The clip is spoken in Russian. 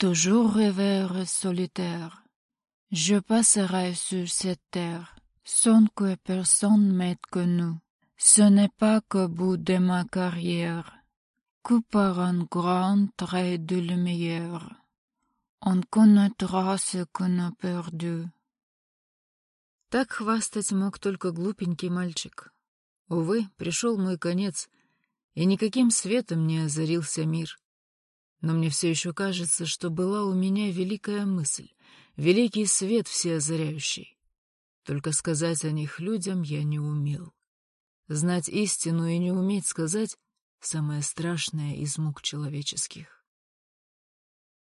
toujours rêveur solitaire, je passerai sur cette terre sans que personne m'ait connu. Ce n'est pas qu'au bout de ma carrière, que par un grand trait de lumière, on connaîtra ce qu'on a perdu. Так хвастать мог только глупенький мальчик. Увы, пришел мой конец, и никаким светом не озарился мир. Но мне все еще кажется, что была у меня великая мысль, великий свет всеозаряющий. Только сказать о них людям я не умел. Знать истину и не уметь сказать — самое страшное из мук человеческих.